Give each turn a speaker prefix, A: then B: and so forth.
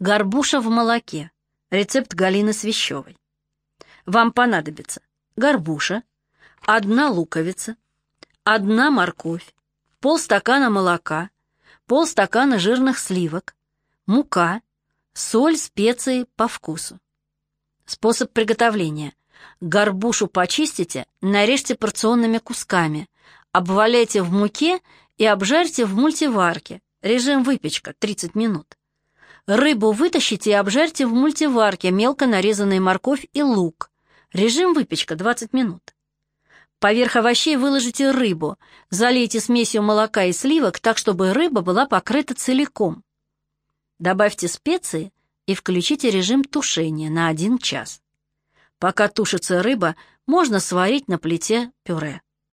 A: Горбуша в молоке. Рецепт Галины Свящевой. Вам понадобится горбуша, одна луковица, одна морковь, полстакана молока, полстакана жирных сливок, мука, соль, специи по вкусу. Способ приготовления. Горбушу почистите, нарежьте порционными кусками, обваляйте в муке и обжарьте в мультиварке. Режим выпечка 30 минут. Рыбу вытащите и обжарьте в мультиварке мелко нарезанный морковь и лук. Режим выпечка 20 минут. Поверх овощей выложите рыбу, залейте смесью молока и сливок так, чтобы рыба была покрыта целиком. Добавьте специи и включите режим тушения на 1 час. Пока тушится рыба, можно сварить на плите пюре.